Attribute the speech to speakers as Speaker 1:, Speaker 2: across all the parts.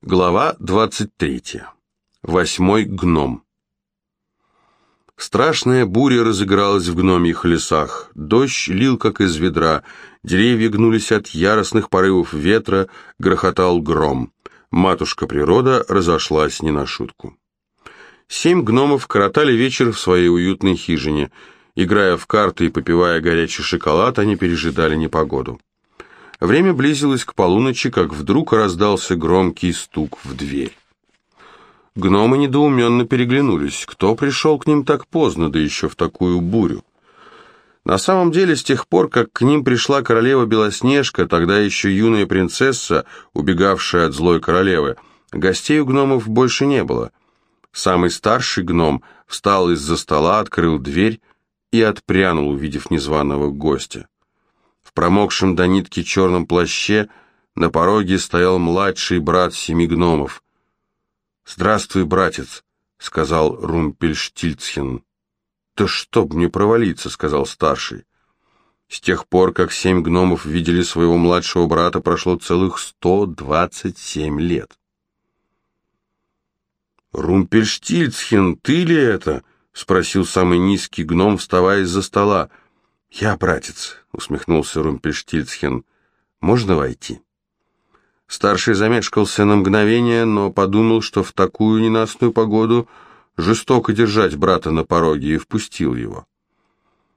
Speaker 1: Глава 23. Восьмой гном. Страшная буря разыгралась в гномьих лесах. Дождь лил, как из ведра, деревья гнулись от яростных порывов ветра, грохотал гром. Матушка природа разошлась не на шутку. Семь гномов коротали вечер в своей уютной хижине. Играя в карты и попивая горячий шоколад, они пережидали непогоду. Время близилось к полуночи, как вдруг раздался громкий стук в дверь. Гномы недоуменно переглянулись. Кто пришел к ним так поздно, да еще в такую бурю? На самом деле, с тех пор, как к ним пришла королева Белоснежка, тогда еще юная принцесса, убегавшая от злой королевы, гостей у гномов больше не было. Самый старший гном встал из-за стола, открыл дверь и отпрянул, увидев незваного гостя. В промокшем до нитки черном плаще на пороге стоял младший брат семи гномов. «Здравствуй, братец», — сказал Румпельштильцхен. «Да чтоб не провалиться», — сказал старший. С тех пор, как семь гномов видели своего младшего брата, прошло целых сто двадцать семь лет. «Румпельштильцхен, ты ли это?» — спросил самый низкий гном, вставая из-за стола. «Я, братец», — усмехнулся Румпельштильцхен. «Можно войти?» Старший замешкался на мгновение, но подумал, что в такую ненастную погоду жестоко держать брата на пороге, и впустил его.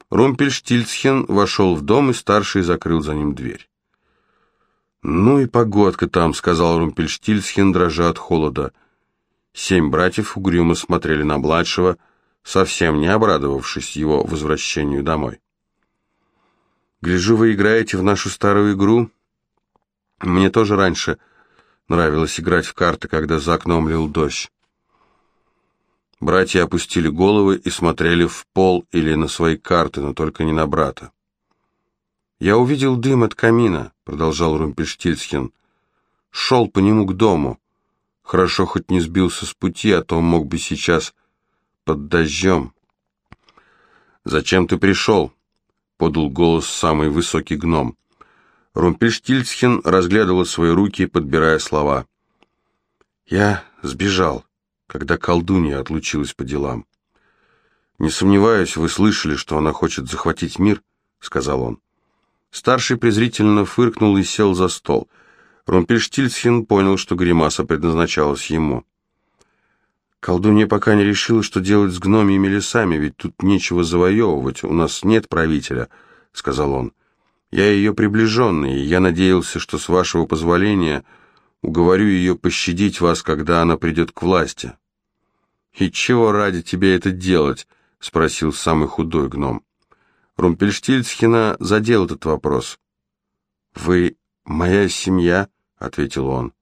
Speaker 1: Румпельштильцхен вошел в дом, и старший закрыл за ним дверь. «Ну и погодка там», — сказал Румпельштильцхен, дрожа от холода. Семь братьев угрюмо смотрели на младшего, совсем не обрадовавшись его возвращению домой. Гляжу, вы играете в нашу старую игру. Мне тоже раньше нравилось играть в карты, когда за окном лил дождь. Братья опустили головы и смотрели в пол или на свои карты, но только не на брата. «Я увидел дым от камина», — продолжал Румпельштильцхен. «Шел по нему к дому. Хорошо хоть не сбился с пути, а то мог бы сейчас под дождем». «Зачем ты пришел?» Подал голос самый высокий гном. Румпельштильцхен разглядывал свои руки, подбирая слова. «Я сбежал, когда колдунья отлучилась по делам. Не сомневаюсь, вы слышали, что она хочет захватить мир», — сказал он. Старший презрительно фыркнул и сел за стол. Румпельштильцхен понял, что гримаса предназначалась ему. Колдунья пока не решила, что делать с гномьими лесами, ведь тут нечего завоевывать, у нас нет правителя, — сказал он. Я ее приближенный, и я надеялся, что с вашего позволения уговорю ее пощадить вас, когда она придет к власти. «И чего ради тебе это делать?» — спросил самый худой гном. Румпельштильцхена задел этот вопрос. «Вы моя семья?» — ответил он.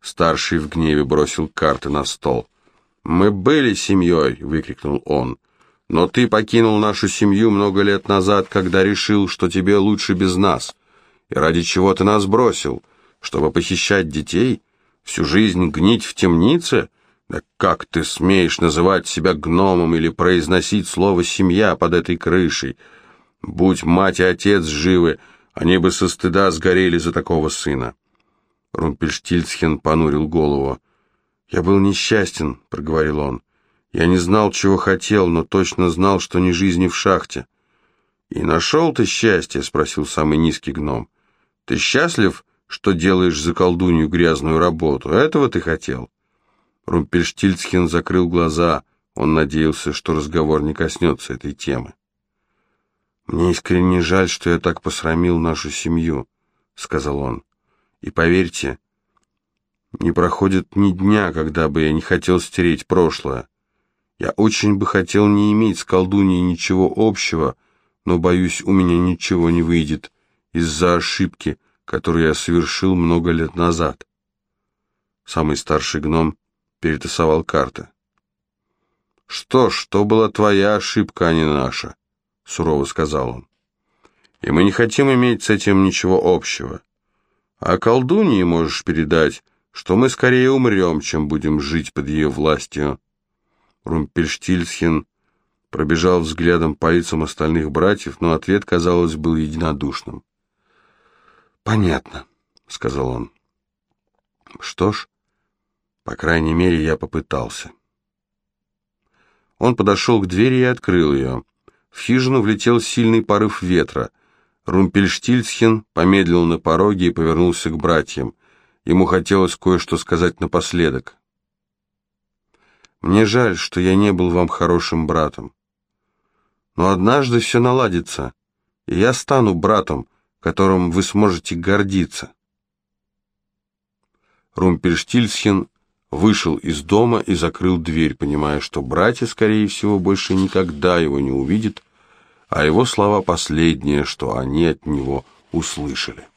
Speaker 1: Старший в гневе бросил карты на стол. «Мы были семьей!» — выкрикнул он. «Но ты покинул нашу семью много лет назад, когда решил, что тебе лучше без нас. И ради чего ты нас бросил? Чтобы похищать детей? Всю жизнь гнить в темнице? Да как ты смеешь называть себя гномом или произносить слово «семья» под этой крышей? Будь мать и отец живы, они бы со стыда сгорели за такого сына». Румпельштильцхен понурил голову. «Я был несчастен», — проговорил он. «Я не знал, чего хотел, но точно знал, что не жизни в шахте». «И нашел ты счастье?» — спросил самый низкий гном. «Ты счастлив, что делаешь за колдунью грязную работу? Этого ты хотел?» Румпельштильцхен закрыл глаза. Он надеялся, что разговор не коснется этой темы. «Мне искренне жаль, что я так посрамил нашу семью», — сказал он. «И поверьте, не проходит ни дня, когда бы я не хотел стереть прошлое. Я очень бы хотел не иметь с колдуньей ничего общего, но, боюсь, у меня ничего не выйдет из-за ошибки, которую я совершил много лет назад. Самый старший гном перетасовал карты. «Что ж, то была твоя ошибка, а не наша», — сурово сказал он. «И мы не хотим иметь с этим ничего общего. А колдуньи можешь передать, что мы скорее умрем, чем будем жить под ее властью. Румпельштильцхен пробежал взглядом по лицам остальных братьев, но ответ, казалось, был единодушным. «Понятно», — сказал он. «Что ж, По крайней мере, я попытался. Он подошел к двери и открыл ее. В хижину влетел сильный порыв ветра. Румпельштильцхен помедлил на пороге и повернулся к братьям. Ему хотелось кое-что сказать напоследок. «Мне жаль, что я не был вам хорошим братом. Но однажды все наладится, и я стану братом, которым вы сможете гордиться». Румпельштильцхен вышел из дома и закрыл дверь, понимая, что братья, скорее всего, больше никогда его не увидят, а его слова последнее, что они от него услышали.